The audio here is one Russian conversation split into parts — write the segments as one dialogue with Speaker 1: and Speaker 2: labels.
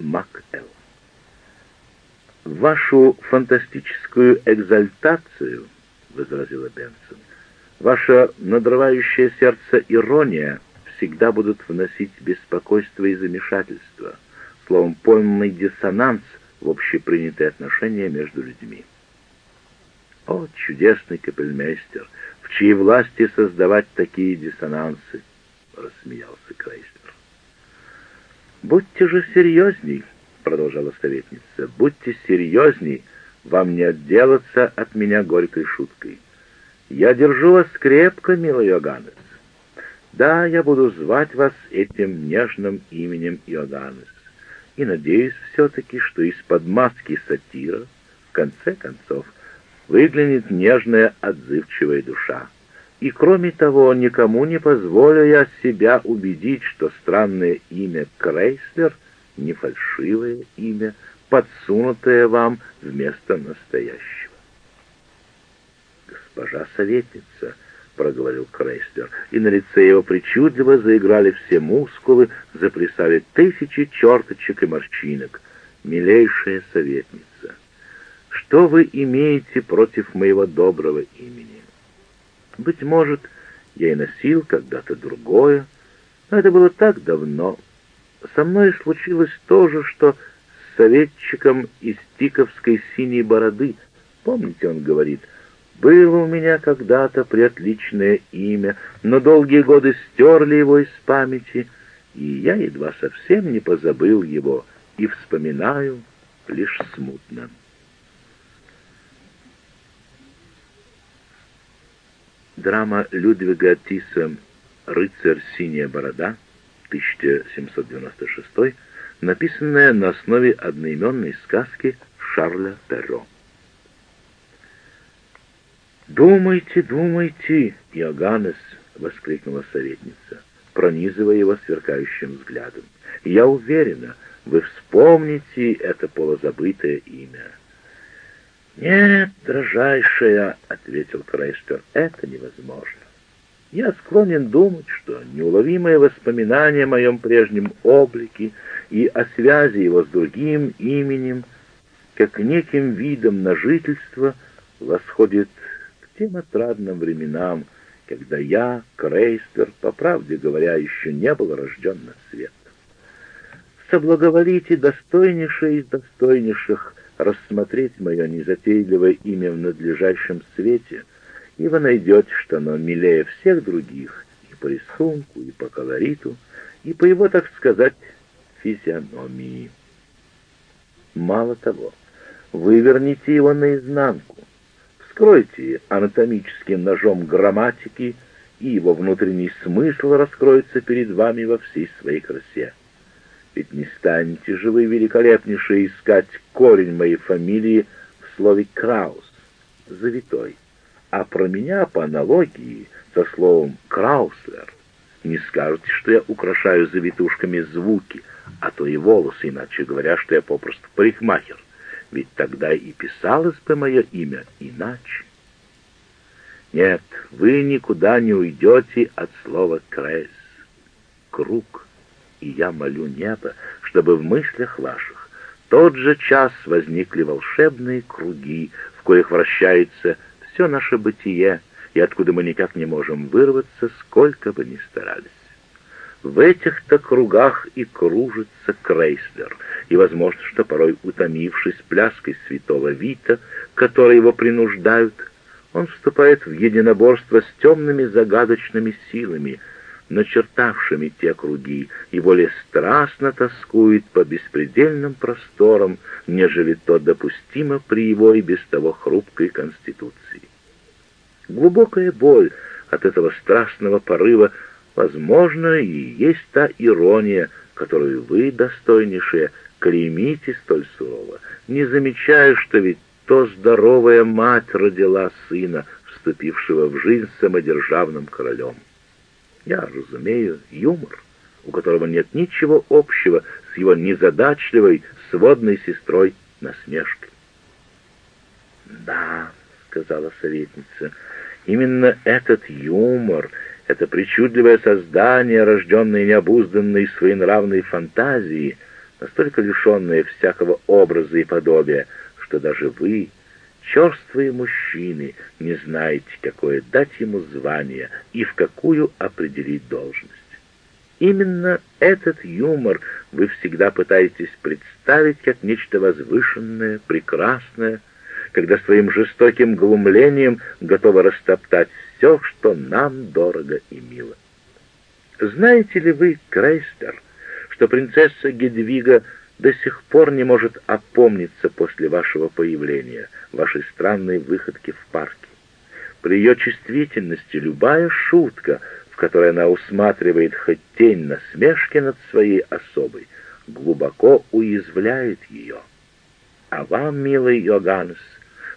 Speaker 1: МакЭл. «Вашу фантастическую экзальтацию, — возразила Бенсон, — ваша надрывающее сердце ирония всегда будут вносить беспокойство и замешательство, словом, полный диссонанс в общепринятые отношения между людьми. О, чудесный капельмейстер, в чьей власти создавать такие диссонансы, — рассмеялся Крейслер. «Будьте же серьезней», — продолжала советница, — «будьте серьезней, вам не отделаться от меня горькой шуткой. Я держу вас крепко, милый Иоганнес. Да, я буду звать вас этим нежным именем Иоганнес, и надеюсь все-таки, что из-под маски сатира, в конце концов, выглянет нежная отзывчивая душа. И кроме того, никому не позволю я себя убедить, что странное имя Крейслер — не фальшивое имя, подсунутое вам вместо настоящего. «Госпожа советница», — проговорил Крейслер, и на лице его причудливо заиграли все мускулы, заплясали тысячи черточек и морщинок. «Милейшая советница, что вы имеете против моего доброго имени?» Быть может, я и носил когда-то другое, но это было так давно. Со мной случилось то же, что с советчиком из Тиковской синей бороды. Помните, он говорит, «Было у меня когда-то преотличное имя, но долгие годы стерли его из памяти, и я едва совсем не позабыл его и вспоминаю лишь смутно». Драма Людвига Тиса «Рыцарь синяя борода» 1796, написанная на основе одноименной сказки Шарля Перро. «Думайте, думайте, Иоганнес!» — воскликнула советница, пронизывая его сверкающим взглядом. «Я уверена, вы вспомните это полузабытое имя. «Нет, дрожайшая», — ответил Крейстер, — «это невозможно. Я склонен думать, что неуловимое воспоминание о моем прежнем облике и о связи его с другим именем, как неким видом на жительство, восходит к тем отрадным временам, когда я, Крейстер, по правде говоря, еще не был рожден на свет. Соблаговолите достойнейшее из достойнейших рассмотреть мое незатейливое имя в надлежащем свете, и вы найдете, что оно милее всех других и по рисунку, и по колориту, и по его, так сказать, физиономии. Мало того, выверните его наизнанку, вскройте анатомическим ножом грамматики, и его внутренний смысл раскроется перед вами во всей своей красе. Ведь не станете же вы, великолепнейшие, искать корень моей фамилии в слове «краус», завитой. А про меня, по аналогии, со словом «крауслер», не скажете, что я украшаю завитушками звуки, а то и волосы, иначе говоря, что я попросту парикмахер. Ведь тогда и писалось бы мое имя иначе. Нет, вы никуда не уйдете от слова «крэс» — круг и я молю небо, чтобы в мыслях ваших тот же час возникли волшебные круги, в коих вращается все наше бытие, и откуда мы никак не можем вырваться, сколько бы ни старались. В этих-то кругах и кружится Крейслер, и, возможно, что порой утомившись пляской святого Вита, которые его принуждают, он вступает в единоборство с темными загадочными силами, начертавшими те круги, и более страстно тоскует по беспредельным просторам, нежели то допустимо при его и без того хрупкой конституции. Глубокая боль от этого страстного порыва, возможно, и есть та ирония, которую вы, достойнейшие, клеймите столь сурово, не замечая, что ведь то здоровая мать родила сына, вступившего в жизнь самодержавным королем. Я разумею юмор, у которого нет ничего общего с его незадачливой сводной сестрой насмешкой. «Да», — сказала советница, — «именно этот юмор, это причудливое создание, рожденное необузданной своенравной фантазией, настолько лишенное всякого образа и подобия, что даже вы, черствые мужчины, не знаете, какое дать ему звание и в какую определить должность. Именно этот юмор вы всегда пытаетесь представить как нечто возвышенное, прекрасное, когда своим жестоким глумлением готовы растоптать все, что нам дорого и мило. Знаете ли вы, Крейстер, что принцесса Гедвига до сих пор не может опомниться после вашего появления, вашей странной выходки в парке? При ее чувствительности любая шутка — которой она усматривает хоть тень насмешки над своей особой, глубоко уязвляет ее. А вам, милый Йоганнес,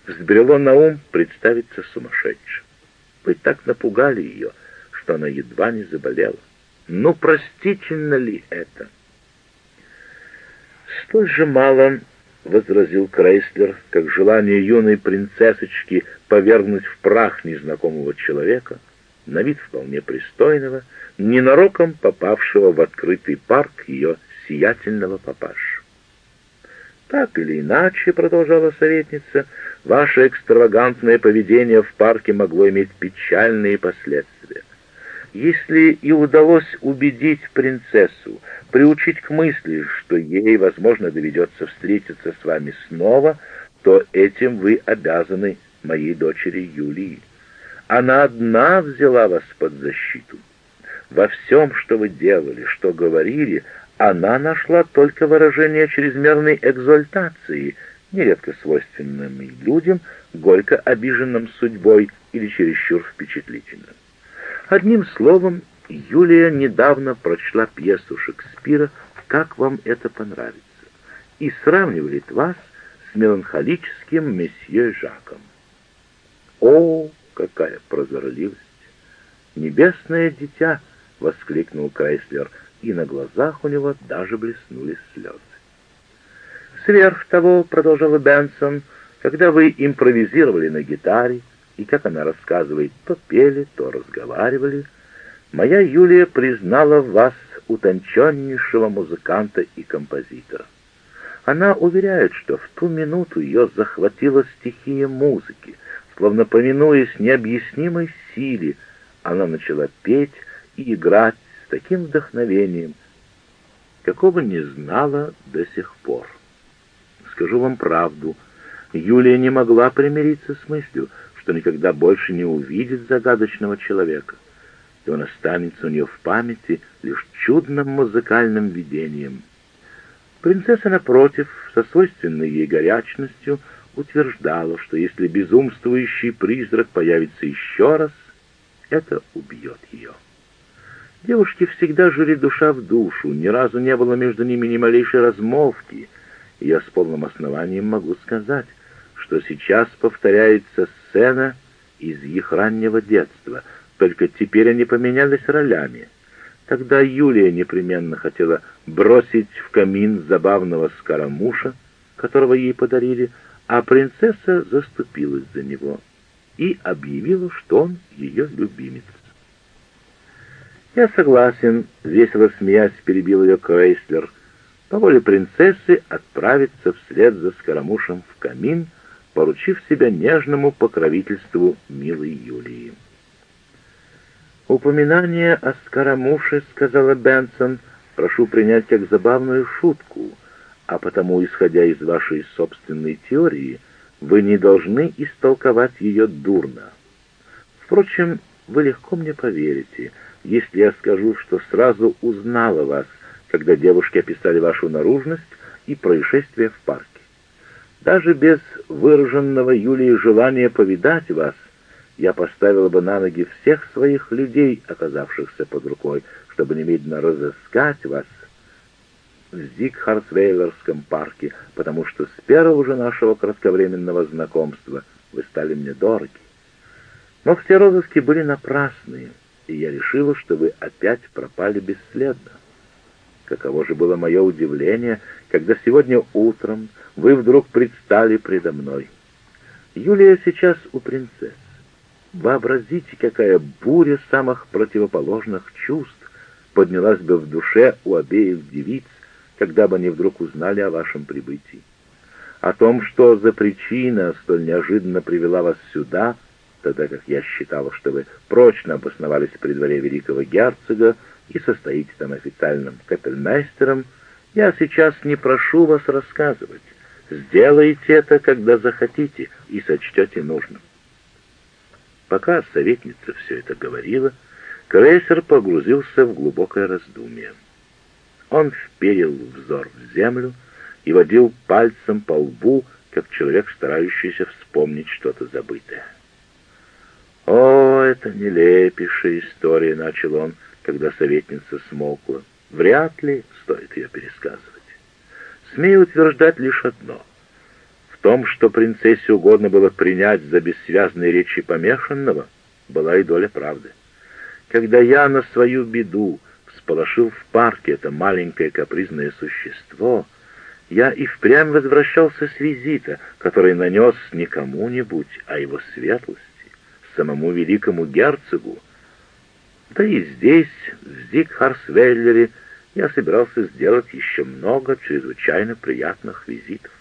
Speaker 1: взбрело на ум представиться сумасшедшим. Вы так напугали ее, что она едва не заболела. Ну, простительно ли это? Столь же мало, — возразил Крейслер, как желание юной принцессочки повергнуть в прах незнакомого человека — на вид вполне пристойного, ненароком попавшего в открытый парк ее сиятельного папаша. «Так или иначе», — продолжала советница, — «ваше экстравагантное поведение в парке могло иметь печальные последствия. Если и удалось убедить принцессу, приучить к мысли, что ей, возможно, доведется встретиться с вами снова, то этим вы обязаны моей дочери Юлии. Она одна взяла вас под защиту. Во всем, что вы делали, что говорили, она нашла только выражение чрезмерной экзальтации, нередко свойственным людям, горько обиженным судьбой или чересчур впечатлительным. Одним словом, Юлия недавно прочла пьесу Шекспира «Как вам это понравится?» и сравнивает вас с меланхолическим месье Жаком. О, какая прозорливость! «Небесное дитя!» — воскликнул Крайслер, и на глазах у него даже блеснули слезы. «Сверх того, — продолжала Бенсон, — когда вы импровизировали на гитаре, и, как она рассказывает, то пели, то разговаривали, моя Юлия признала вас утонченнейшего музыканта и композитора. Она уверяет, что в ту минуту ее захватила стихия музыки, Словно повинуясь необъяснимой силе, она начала петь и играть с таким вдохновением, какого не знала до сих пор. Скажу вам правду, Юлия не могла примириться с мыслью, что никогда больше не увидит загадочного человека, и он останется у нее в памяти лишь чудным музыкальным видением. Принцесса, напротив, со свойственной ей горячностью, утверждала, что если безумствующий призрак появится еще раз, это убьет ее. Девушки всегда жили душа в душу, ни разу не было между ними ни малейшей размолвки, и я с полным основанием могу сказать, что сейчас повторяется сцена из их раннего детства, только теперь они поменялись ролями. Тогда Юлия непременно хотела бросить в камин забавного скоромуша, которого ей подарили, а принцесса заступилась за него и объявила, что он ее любимец. «Я согласен», — весело смеясь перебил ее Крейслер, по воле принцессы отправиться вслед за Скоромушем в камин, поручив себя нежному покровительству милой Юлии. «Упоминание о Скоромуше, — сказала Бенсон, — прошу принять как забавную шутку, а потому, исходя из вашей собственной теории, вы не должны истолковать ее дурно. Впрочем, вы легко мне поверите, если я скажу, что сразу узнала вас, когда девушки описали вашу наружность и происшествие в парке. Даже без выраженного Юлии желания повидать вас, я поставила бы на ноги всех своих людей, оказавшихся под рукой, чтобы немедленно разыскать вас в Зигхарсвейлерском парке, потому что с первого же нашего кратковременного знакомства вы стали мне дороги. Но все розыски были напрасные, и я решила, что вы опять пропали бесследно. Каково же было мое удивление, когда сегодня утром вы вдруг предстали предо мной. Юлия сейчас у принцесс. Вообразите, какая буря самых противоположных чувств поднялась бы в душе у обеих девиц, когда бы они вдруг узнали о вашем прибытии. О том, что за причина столь неожиданно привела вас сюда, тогда как я считала, что вы прочно обосновались при дворе великого герцога и состоите там официальным капельмейстером, я сейчас не прошу вас рассказывать. Сделайте это, когда захотите и сочтете нужным. Пока советница все это говорила, крейсер погрузился в глубокое раздумье. Он вперил взор в землю и водил пальцем по лбу, как человек, старающийся вспомнить что-то забытое. «О, это нелепейшая история», — начал он, когда советница смолкла. «Вряд ли стоит ее пересказывать. Смею утверждать лишь одно. В том, что принцессе угодно было принять за бессвязные речи помешанного, была и доля правды. Когда я на свою беду всполошил в парке это маленькое капризное существо, я и впрямь возвращался с визита, который нанес не кому-нибудь, а его светлости, самому великому герцогу. Да и здесь, в Зигхарсвеллере, я собирался сделать еще много чрезвычайно приятных визитов.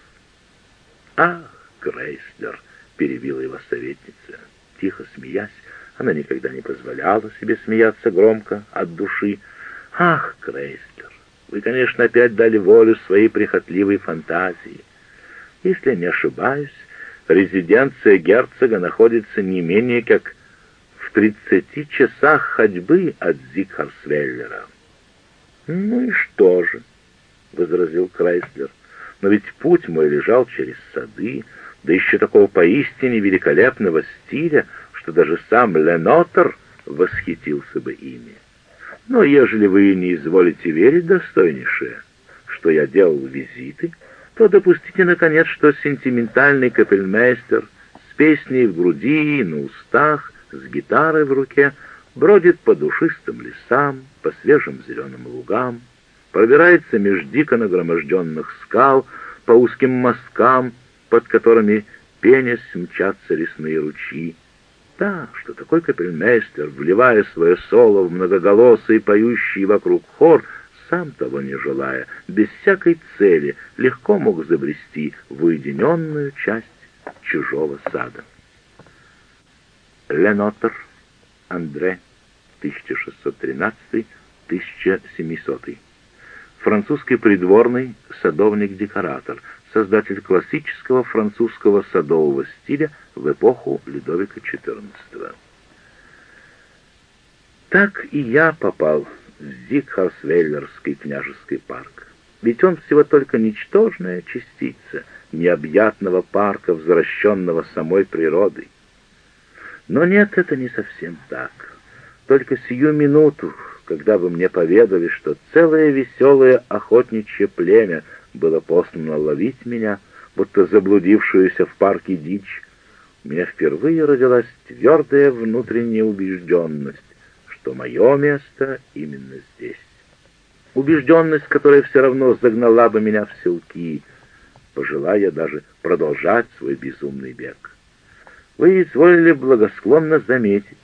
Speaker 1: «Ах, Грейслер!» — перебила его советница, тихо смеясь. Она никогда не позволяла себе смеяться громко, от души. «Ах, Грейслер, вы, конечно, опять дали волю своей прихотливой фантазии. Если я не ошибаюсь, резиденция герцога находится не менее как в тридцати часах ходьбы от Зигхарсвеллера». «Ну и что же?» — возразил Крайслер. «Но ведь путь мой лежал через сады, да еще такого поистине великолепного стиля, что даже сам Ленотер восхитился бы ими. Но ежели вы не изволите верить, достойнейшее, что я делал визиты, то допустите, наконец, что сентиментальный капельмейстер с песней в груди, на устах, с гитарой в руке — бродит по душистым лесам, по свежим зеленым лугам, пробирается меж дико нагроможденных скал, по узким мосткам, под которыми пенясь мчатся лесные ручьи. Да, что такой капельмейстер, вливая свое соло в многоголосый поющий вокруг хор, сам того не желая, без всякой цели, легко мог забрести в уединенную часть чужого сада. Ленотер Андре, 1613-1700. Французский придворный садовник-декоратор, создатель классического французского садового стиля в эпоху Людовика XIV. Так и я попал в Зигхаусвейлерский княжеский парк. Ведь он всего только ничтожная частица необъятного парка, возвращенного самой природой. Но нет, это не совсем так. Только сию минуту, когда вы мне поведали, что целое веселое охотничье племя было послано ловить меня, будто заблудившуюся в парке дичь, у меня впервые родилась твердая внутренняя убежденность, что мое место именно здесь. Убежденность, которая все равно загнала бы меня в селки, пожелая даже продолжать свой безумный бег вы изволили благосклонно заметить,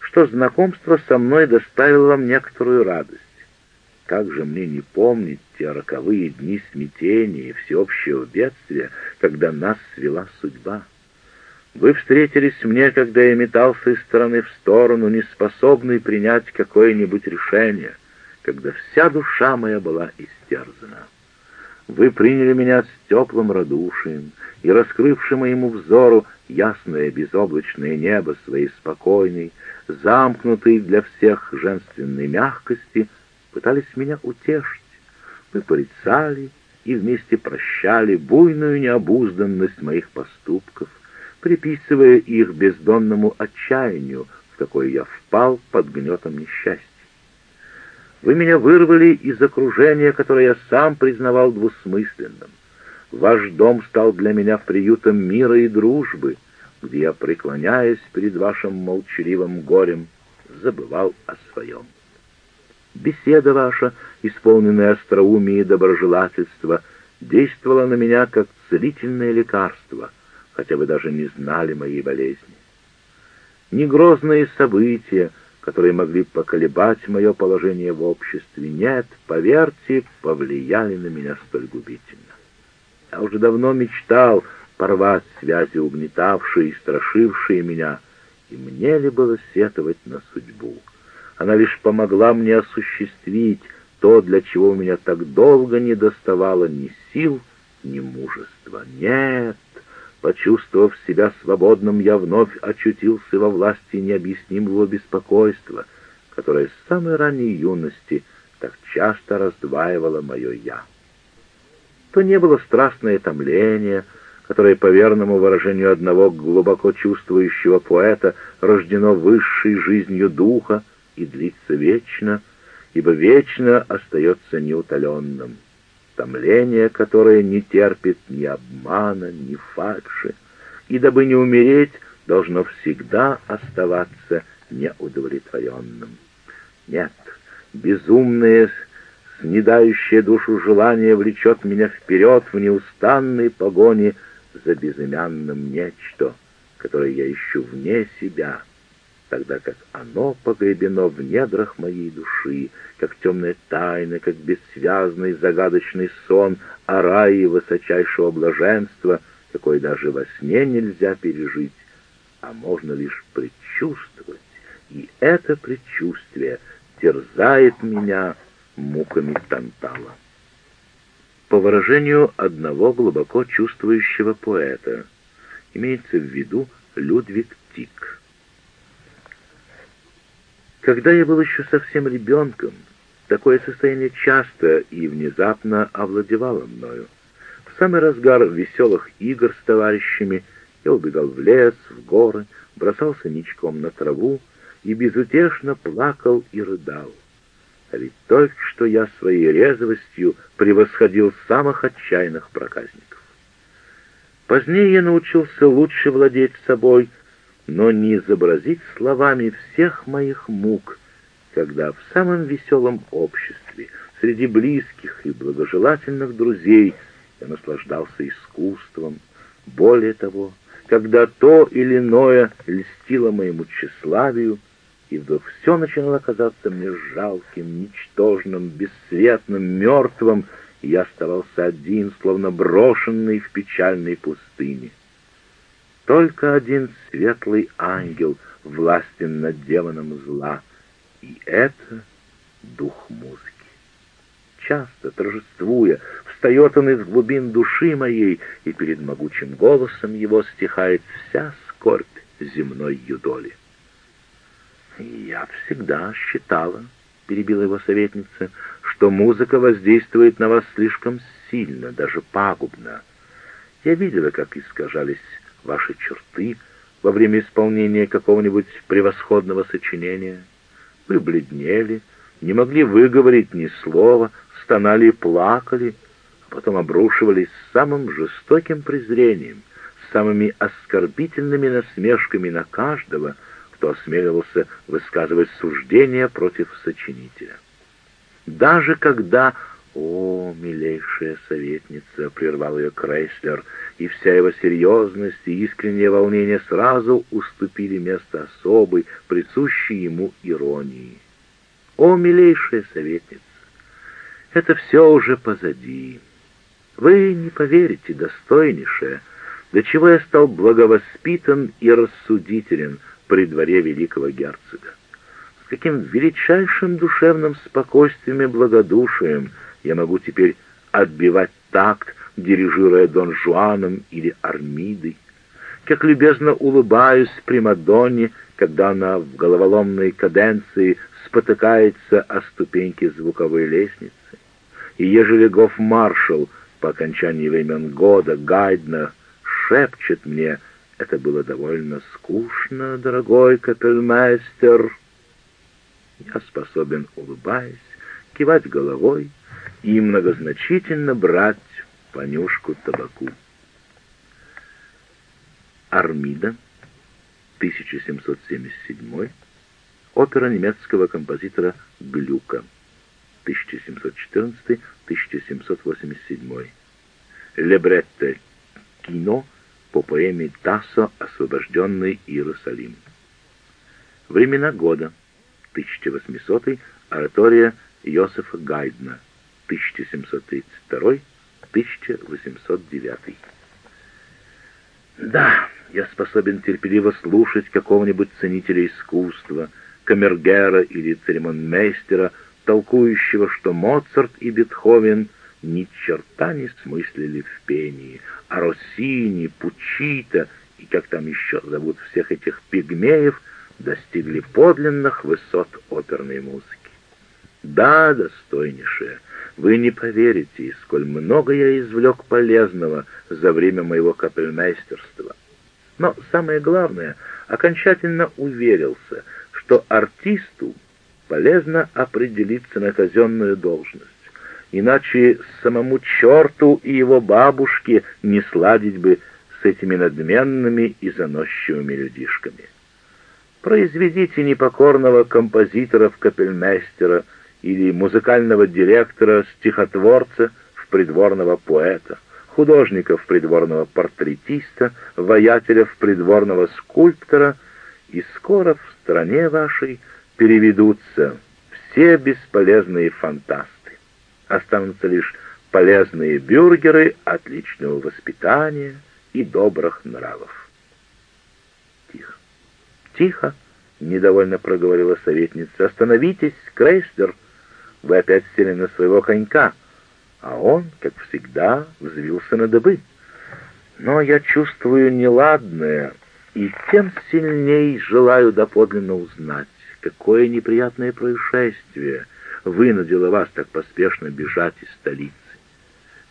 Speaker 1: что знакомство со мной доставило вам некоторую радость. Как же мне не помнить те роковые дни смятения и всеобщего бедствия, когда нас свела судьба? Вы встретились мне, когда я метался из стороны в сторону, неспособный принять какое-нибудь решение, когда вся душа моя была истерзана. Вы приняли меня с теплым радушием и, раскрывши моему взору ясное безоблачное небо своей спокойной, замкнутой для всех женственной мягкости, пытались меня утешить. Вы порицали и вместе прощали буйную необузданность моих поступков, приписывая их бездонному отчаянию, в какое я впал под гнетом несчастья. Вы меня вырвали из окружения, которое я сам признавал двусмысленным. Ваш дом стал для меня приютом мира и дружбы, где я, преклоняясь перед вашим молчаливым горем, забывал о своем. Беседа ваша, исполненная остроумия и доброжелательства, действовала на меня как целительное лекарство, хотя вы даже не знали моей болезни. Ни грозные события, которые могли поколебать мое положение в обществе. Нет, поверьте, повлияли на меня столь губительно. Я уже давно мечтал порвать связи, угнетавшие и страшившие меня, и мне ли было сетовать на судьбу? Она лишь помогла мне осуществить то, для чего у меня так долго не доставало ни сил, ни мужества. Нет, почувствовав себя свободным, я вновь очутился во власти необъяснимого беспокойства, которое с самой ранней юности так часто раздваивало мое «я». То не было страстное томление, которое, по верному выражению одного глубоко чувствующего поэта, рождено высшей жизнью духа и длится вечно, ибо вечно остается неутоленным томление, которое не терпит ни обмана, ни фальши, и дабы не умереть, должно всегда оставаться неудовлетворенным. Нет, безумное, снедающее душу желание влечет меня вперед в неустанной погоне за безымянным нечто, которое я ищу вне себя — тогда как оно погребено в недрах моей души, как темная тайна, как бессвязный загадочный сон о рае высочайшего блаженства, какой даже во сне нельзя пережить, а можно лишь предчувствовать, и это предчувствие терзает меня муками Тантала. По выражению одного глубоко чувствующего поэта, имеется в виду Людвиг Тик. Когда я был еще совсем ребенком, такое состояние часто и внезапно овладевало мною. В самый разгар веселых игр с товарищами я убегал в лес, в горы, бросался ничком на траву и безутешно плакал и рыдал. А ведь только что я своей резвостью превосходил самых отчаянных проказников. Позднее я научился лучше владеть собой но не изобразить словами всех моих мук, когда в самом веселом обществе, среди близких и благожелательных друзей я наслаждался искусством. Более того, когда то или иное льстило моему тщеславию, и вдруг все начинало казаться мне жалким, ничтожным, бесцветным, мертвым, и я оставался один, словно брошенный в печальной пустыне. Только один светлый ангел властен над демоном зла, и это дух музыки. Часто, торжествуя, встает он из глубин души моей, и перед могучим голосом его стихает вся скорбь земной юдоли. «Я всегда считала, — перебила его советница, — что музыка воздействует на вас слишком сильно, даже пагубно. Я видела, как искажались ваши черты во время исполнения какого-нибудь превосходного сочинения. Вы бледнели, не могли выговорить ни слова, стонали и плакали, а потом обрушивались с самым жестоким презрением, самыми оскорбительными насмешками на каждого, кто осмеливался высказывать суждения против сочинителя. Даже когда «О, милейшая советница!» — прервал ее Крейслер, и вся его серьезность и искреннее волнение сразу уступили место особой, присущей ему иронии. «О, милейшая советница! Это все уже позади. Вы не поверите, достойнейшая, до чего я стал благовоспитан и рассудителен при дворе великого герцога. С каким величайшим душевным спокойствием и благодушием — я могу теперь отбивать такт, дирижируя Дон Жуаном или Армидой. Как любезно улыбаюсь Примадонне, когда она в головоломной каденции спотыкается о ступеньки звуковой лестницы. И ежели гофмаршал по окончании времен года Гайдна шепчет мне, это было довольно скучно, дорогой капельмейстер, я способен, улыбаясь, кивать головой, и многозначительно брать понюшку табаку. Армида, 1777, опера немецкого композитора Глюка, 1714-1787. Лебретте кино по поэме Тассо «Освобожденный Иерусалим». Времена года 1800, оратория Йосифа Гайдна, 1732-1809. Да, я способен терпеливо слушать какого-нибудь ценителя искусства, камергера или церемонмейстера, толкующего, что Моцарт и Бетховен ни черта не смыслили в пении, а Россини, Пучита и как там еще зовут всех этих пигмеев достигли подлинных высот оперной музыки. Да, достойнейшая, вы не поверите, сколь много я извлек полезного за время моего капельмейстерства. Но самое главное, окончательно уверился, что артисту полезно определиться на казенную должность, иначе самому черту и его бабушке не сладить бы с этими надменными и заносчивыми людишками. Произведите непокорного композитора капельмейстера или музыкального директора, стихотворца в придворного поэта, художника придворного портретиста, воятеля придворного скульптора, и скоро в стране вашей переведутся все бесполезные фантасты. Останутся лишь полезные бюргеры отличного воспитания и добрых нравов. Тихо. Тихо, недовольно проговорила советница. Остановитесь, Крейслер. Вы опять сели на своего конька. А он, как всегда, взвился на дыбы. Но я чувствую неладное, и тем сильней желаю доподлинно узнать, какое неприятное происшествие вынудило вас так поспешно бежать из столицы.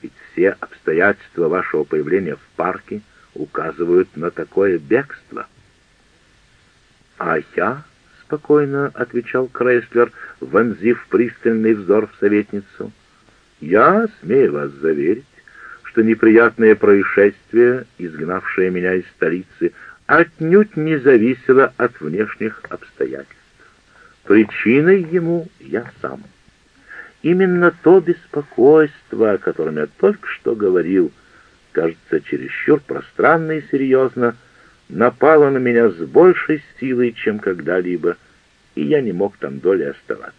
Speaker 1: Ведь все обстоятельства вашего появления в парке указывают на такое бегство. А я, — спокойно отвечал Крейслер, вонзив пристальный взор в советницу, — я смею вас заверить, что неприятное происшествие, изгнавшее меня из столицы, отнюдь не зависело от внешних обстоятельств. Причиной ему я сам. Именно то беспокойство, о котором я только что говорил, кажется чересчур пространно и серьезно, напало на меня с большей силой, чем когда-либо, и я не мог там доли оставаться.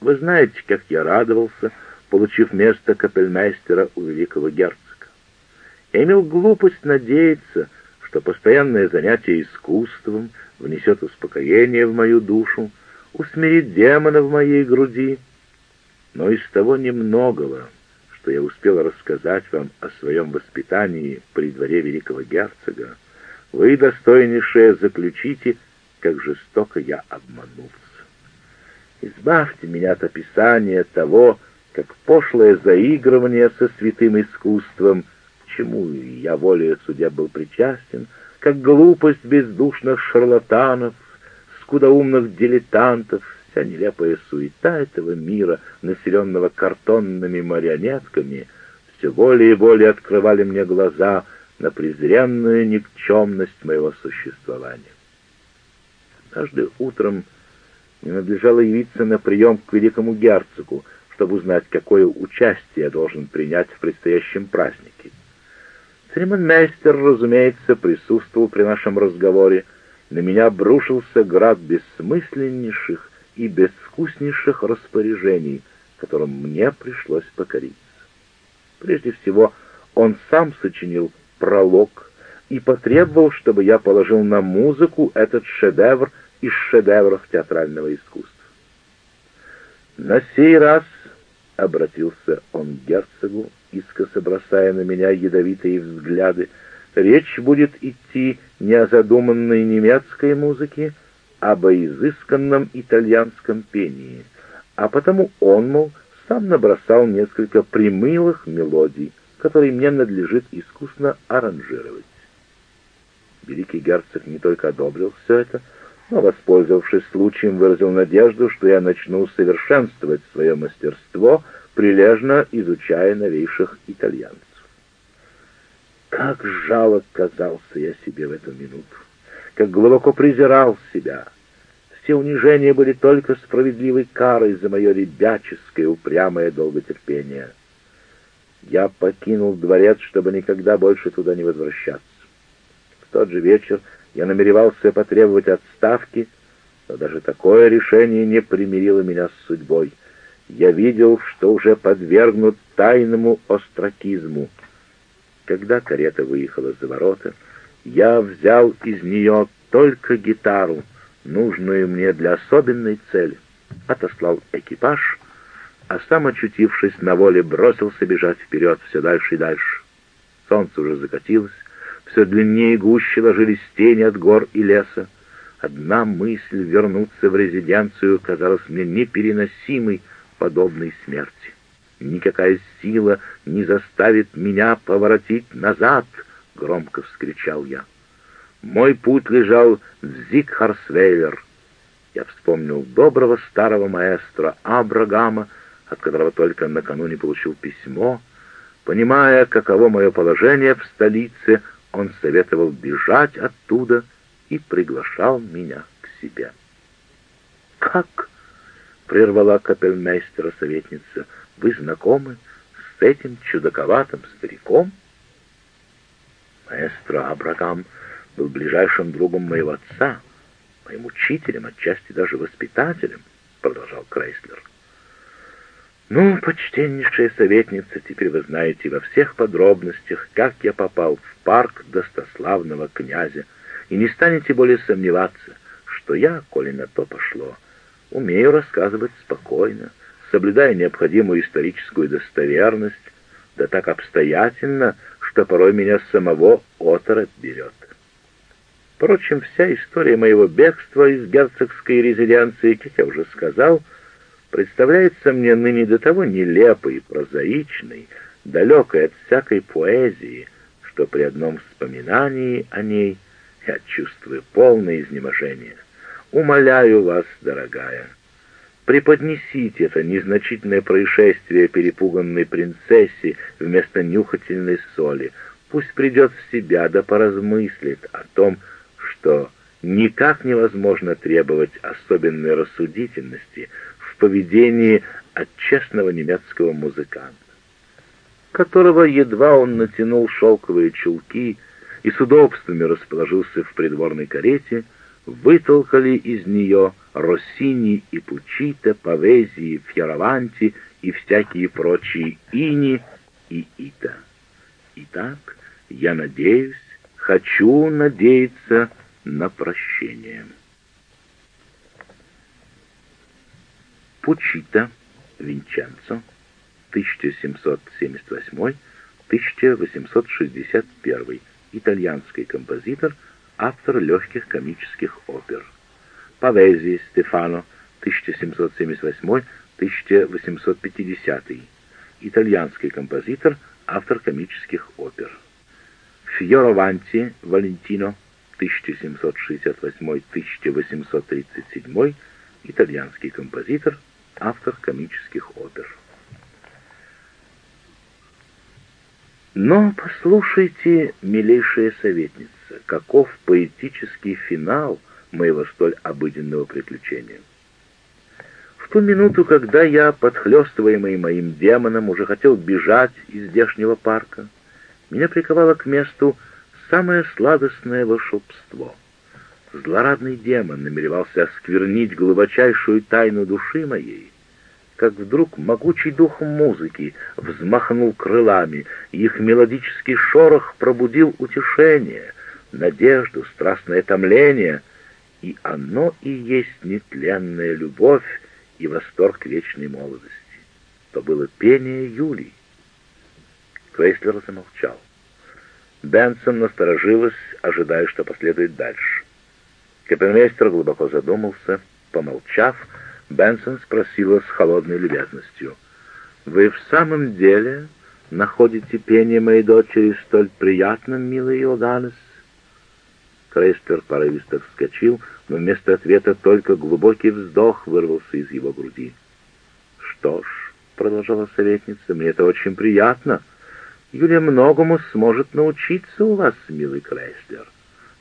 Speaker 1: Вы знаете, как я радовался, получив место капельмейстера у великого герцога. Я имел глупость надеяться, что постоянное занятие искусством внесет успокоение в мою душу, усмирит демона в моей груди. Но из того немногого, что я успел рассказать вам о своем воспитании при дворе великого герцога, вы, достойнейшее, заключите, как жестоко я обманулся. Избавьте меня от описания того, как пошлое заигрывание со святым искусством, чему я волею судья был причастен, как глупость бездушных шарлатанов, скудоумных дилетантов, вся нелепая суета этого мира, населенного картонными марионетками, все более и более открывали мне глаза — на презренную никчемность моего существования. Каждым утром мне надлежало явиться на прием к великому герцогу, чтобы узнать, какое участие я должен принять в предстоящем празднике. Церемонмейстер, разумеется, присутствовал при нашем разговоре. На меня обрушился град бессмысленнейших и безвкуснейших распоряжений, которым мне пришлось покориться. Прежде всего, он сам сочинил пролог и потребовал, чтобы я положил на музыку этот шедевр из шедевров театрального искусства. На сей раз обратился он к герцогу, искоса бросая на меня ядовитые взгляды, речь будет идти не о задуманной немецкой музыке, а об изысканном итальянском пении, а потому он, мол, сам набросал несколько примылых мелодий, который мне надлежит искусно аранжировать. Великий герцог не только одобрил все это, но, воспользовавшись случаем, выразил надежду, что я начну совершенствовать свое мастерство, прилежно изучая новейших итальянцев. Как жалок казался я себе в эту минуту, как глубоко презирал себя. Все унижения были только справедливой карой за мое ребяческое упрямое долготерпение — я покинул дворец, чтобы никогда больше туда не возвращаться. В тот же вечер я намеревался потребовать отставки, Но даже такое решение не примирило меня с судьбой. Я видел, что уже подвергнут тайному остракизму. Когда карета выехала за ворота, я взял из нее только гитару, нужную мне для особенной цели, отослал экипаж, а сам, очутившись на воле, бросился бежать вперед все дальше и дальше. Солнце уже закатилось, все длиннее и гуще ложились тени от гор и леса. Одна мысль вернуться в резиденцию казалась мне непереносимой, подобной смерти. Никакая сила не заставит меня поворотить назад, — громко вскричал я. Мой путь лежал в Зигхарсвейлер. Я вспомнил доброго старого маэстро Абрагама, от которого только накануне получил письмо. Понимая, каково мое положение в столице, он советовал бежать оттуда и приглашал меня к себе. «Как?» — прервала капельмейстера советница. «Вы знакомы с этим чудаковатым стариком?» Маэстро Абрагам был ближайшим другом моего отца, моим учителем, отчасти даже воспитателем, — продолжал Крейслер. «Ну, почтеннейшая советница, теперь вы знаете во всех подробностях, как я попал в парк достославного князя, и не станете более сомневаться, что я, коли на то пошло, умею рассказывать спокойно, соблюдая необходимую историческую достоверность, да так обстоятельно, что порой меня самого оторопь берет. Впрочем, вся история моего бегства из герцогской резиденции, как я уже сказал, — представляется мне ныне до того нелепой, прозаичной, далекой от всякой поэзии, что при одном вспоминании о ней я чувствую полное изнеможение. Умоляю вас, дорогая, преподнесите это незначительное происшествие перепуганной принцессе вместо нюхательной соли. Пусть придет в себя да поразмыслит о том, что никак невозможно требовать особенной рассудительности в поведении от честного немецкого музыканта, которого едва он натянул шелковые чулки и с удобствами расположился в придворной карете, вытолкали из нее Россини и Пучита, Павезии, Фьераванти и всякие прочие ини и ита. Итак, я надеюсь, хочу надеяться на прощение. Пучита Винченцо, 1778-1861, итальянский композитор, автор легких комических опер. Павези Стефано, 1778-1850, итальянский композитор, автор комических опер. Фьорованти Валентино, 1768-1837, итальянский композитор, автор комических опер. Но послушайте, милейшая советница, каков поэтический финал моего столь обыденного приключения. В ту минуту, когда я, подхлёстываемый моим демоном, уже хотел бежать из здешнего парка, меня приковало к месту самое сладостное волшебство. Злорадный демон намеревался осквернить глубочайшую тайну души моей, как вдруг могучий дух музыки взмахнул крылами, и их мелодический шорох пробудил утешение, надежду, страстное томление, и оно и есть нетленная любовь и восторг вечной молодости. То было пение Юлии. Крейслер замолчал. Бенсон насторожилась, ожидая, что последует дальше. Капельмейстер глубоко задумался, помолчав, Бенсон спросила с холодной любезностью. «Вы в самом деле находите пение моей дочери столь приятным, милый Иоганнес?» Крейстер порывисто вскочил, но вместо ответа только глубокий вздох вырвался из его груди. «Что ж», — продолжала советница, — «мне это очень приятно. Юлия многому сможет научиться у вас, милый Крейстер.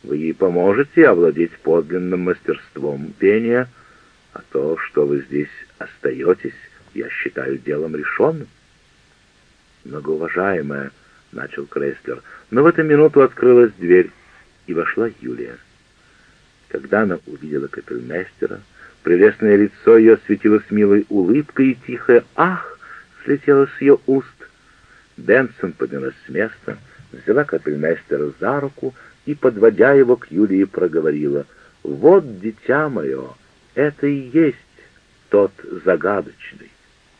Speaker 1: Вы ей поможете овладеть подлинным мастерством пения» А то, что вы здесь остаетесь, я считаю делом решенным. Многоуважаемая, — начал Крейслер, но в эту минуту открылась дверь, и вошла Юлия. Когда она увидела капельмейстера, прелестное лицо ее светилось милой улыбкой, и тихое «Ах!» слетело с ее уст. Бенсон поднялась с места, взяла капельмейстера за руку и, подводя его к Юлии, проговорила «Вот, дитя мое, это и есть тот загадочный».